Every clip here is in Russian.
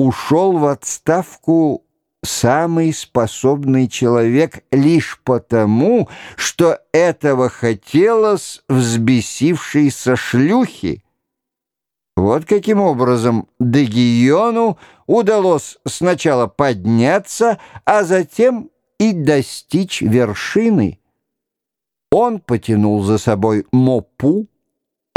ушел в отставку самый способный человек лишь потому, что этого хотелось взбесившейся шлюхи. Вот каким образом Дегиону удалось сначала подняться, а затем и достичь вершины. Он потянул за собой Мопу,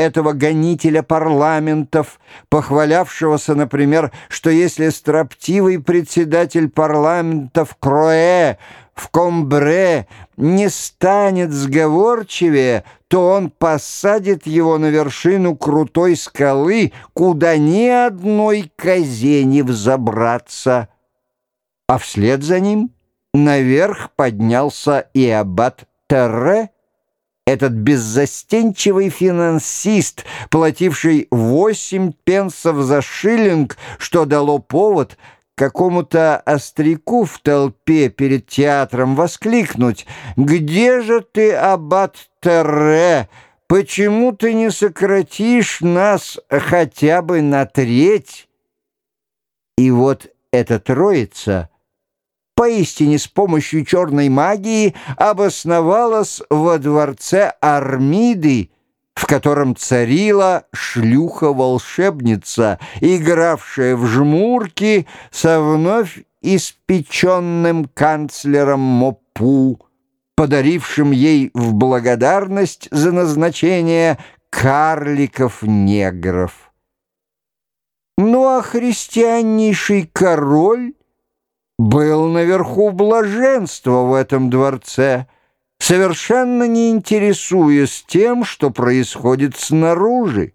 этого гонителя парламентов, похвалявшегося, например, что если строптивый председатель парламентов Кроэ в Комбре не станет сговорчивее, то он посадит его на вершину крутой скалы, куда ни одной козе не взобраться. А вслед за ним наверх поднялся и аббат Терре, этот беззастенчивый финансист, плативший восемь пенсов за шиллинг, что дало повод какому-то остряку в толпе перед театром воскликнуть «Где же ты, аббат Терре? Почему ты не сократишь нас хотя бы на треть?» И вот эта троица — поистине с помощью черной магии обосновалась во дворце Армиды, в котором царила шлюха-волшебница, игравшая в жмурки со вновь испеченным канцлером Мопу, подарившим ей в благодарность за назначение карликов-негров. Ну а христианнейший король был наверху блаженства в этом дворце, совершенно не интересуясь тем, что происходит снаружи.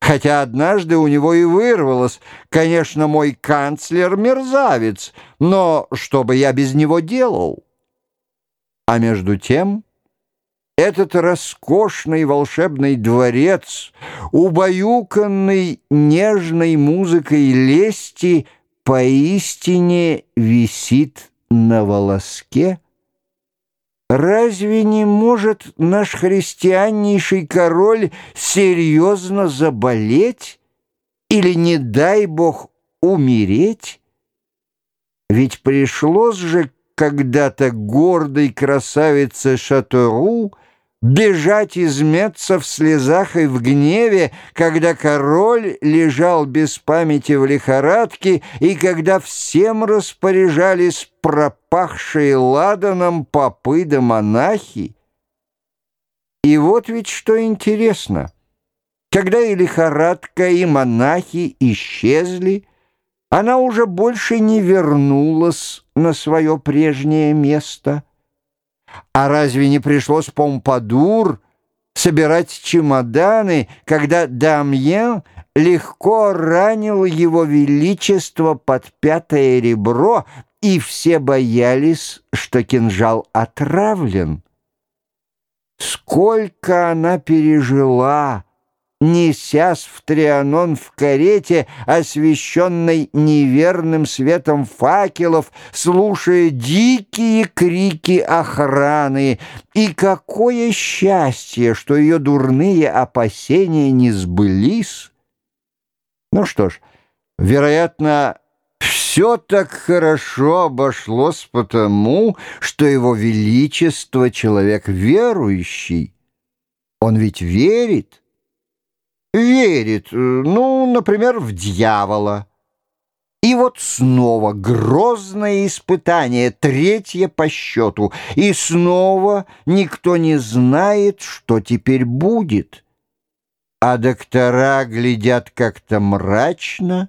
Хотя однажды у него и вырвалось, конечно, мой канцлер мерзавец, но что бы я без него делал? А между тем... Этот роскошный волшебный дворец, убаюканный нежной музыкой лести — поистине висит на волоске? Разве не может наш христианнейший король серьезно заболеть или, не дай бог, умереть? Ведь пришлось же когда-то гордой красавице Шатору бежать из Меца в слезах и в гневе, когда король лежал без памяти в лихорадке и когда всем распоряжались пропахшие ладаном попы да монахи. И вот ведь что интересно. Когда и лихорадка, и монахи исчезли, она уже больше не вернулась на свое прежнее место — а разве не пришлось Помпадур собирать чемоданы, когда Дамьен легко ранил его величество под пятое ребро, и все боялись, что кинжал отравлен? Сколько она пережила! Несясь в Трианон в карете, освещенной неверным светом факелов, слушая дикие крики охраны. И какое счастье, что ее дурные опасения не сбылись! Ну что ж, вероятно, все так хорошо обошлось потому, что его величество — человек верующий. Он ведь верит верит, э, ну, например, в дьявола. И вот снова грозное испытание, третье по счету, и снова никто не знает, что теперь будет. А доктора глядят как-то мрачно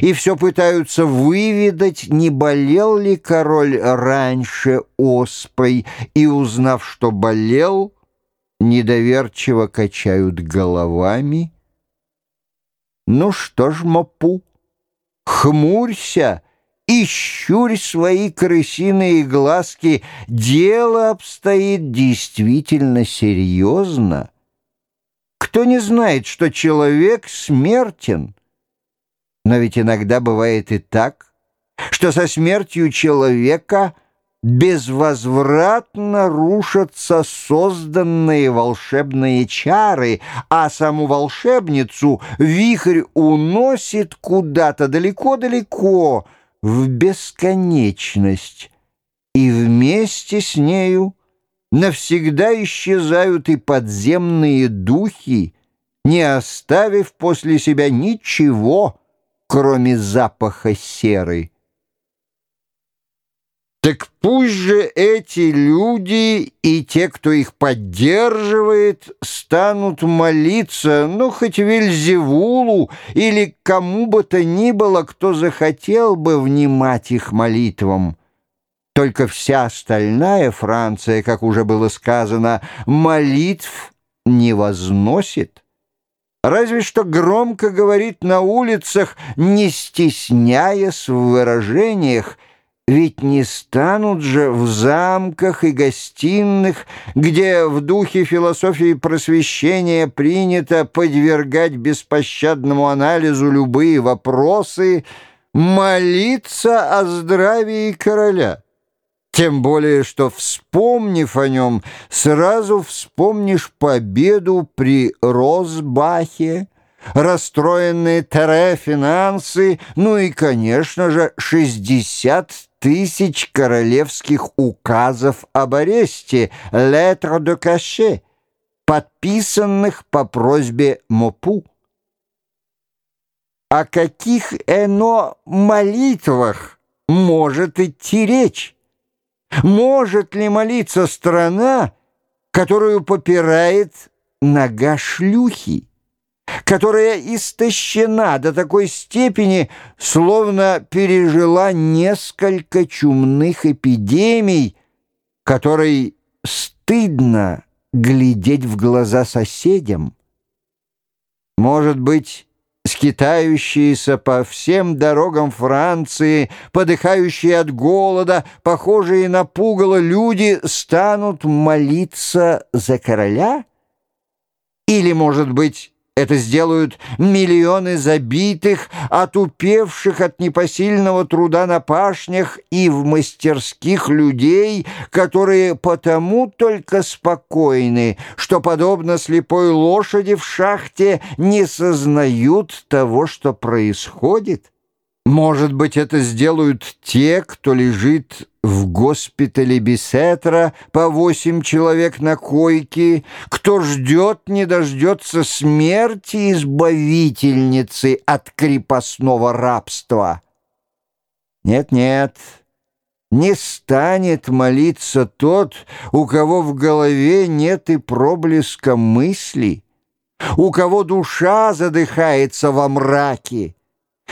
и все пытаются выведать, не болел ли король раньше оспой, и, узнав, что болел, недоверчиво качают головами — ну что ж, Мопу, хмурься и щурь свои крысиные глазки. Дело обстоит действительно серьезно. Кто не знает, что человек смертен? Но ведь иногда бывает и так, что со смертью человека безвозвратно рушатся созданные волшебные чары, а саму волшебницу вихрь уносит куда-то далеко-далеко в бесконечность, и вместе с нею навсегда исчезают и подземные духи, не оставив после себя ничего, кроме запаха серы. Так пусть же эти люди и те, кто их поддерживает, станут молиться, ну, хоть Вельзевулу или кому бы то ни было, кто захотел бы внимать их молитвам. Только вся остальная Франция, как уже было сказано, молитв не возносит. Разве что громко говорит на улицах, не стесняясь в выражениях, ведь не станут же в замках и гостиных, где в духе философии просвещения принято подвергать беспощадному анализу любые вопросы, молиться о здравии короля. Тем более, что, вспомнив о нем, сразу вспомнишь победу при Росбахе, расстроенные Тере финансы, ну и, конечно же, 60 тысяч королевских указов об аресте «Lettre de cachet», подписанных по просьбе Мопу. О каких эно молитвах может идти речь? Может ли молиться страна, которую попирает нога шлюхи? Которая истощена до такой степени, словно пережила несколько чумных эпидемий, которой стыдно глядеть в глаза соседям. Может быть, скитающиеся по всем дорогам Франции, подыхающие от голода, похожие на пугало люди, станут молиться за короля? Или, может быть, это сделают миллионы забитых, отупевших от непосильного труда на пашнях и в мастерских людей, которые потому только спокойны, что, подобно слепой лошади в шахте, не сознают того, что происходит. Может быть, это сделают те, кто лежит в госпитале Бесетра по восемь человек на койке, кто ждет, не дождется смерти избавительницы от крепостного рабства. Нет-нет, не станет молиться тот, у кого в голове нет и проблеска мысли, у кого душа задыхается во мраке,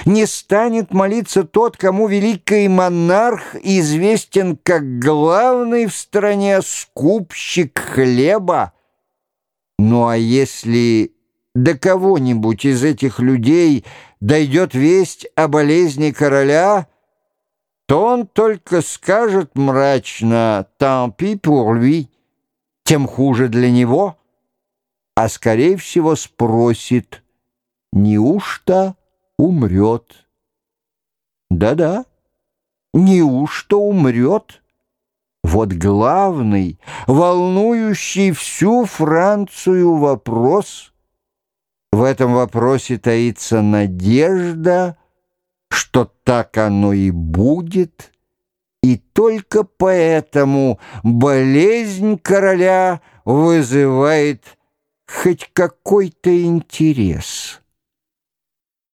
не станет молиться тот, кому великий монарх известен как главный в стране скупщик хлеба. Ну а если до кого-нибудь из этих людей дойдет весть о болезни короля, то он только скажет мрачно «tant pis pour lui», тем хуже для него, а скорее всего спросит «неужто?» Умрет. Да-да, неужто умрет? Вот главный, волнующий всю Францию вопрос. В этом вопросе таится надежда, что так оно и будет, и только поэтому болезнь короля вызывает хоть какой-то интерес».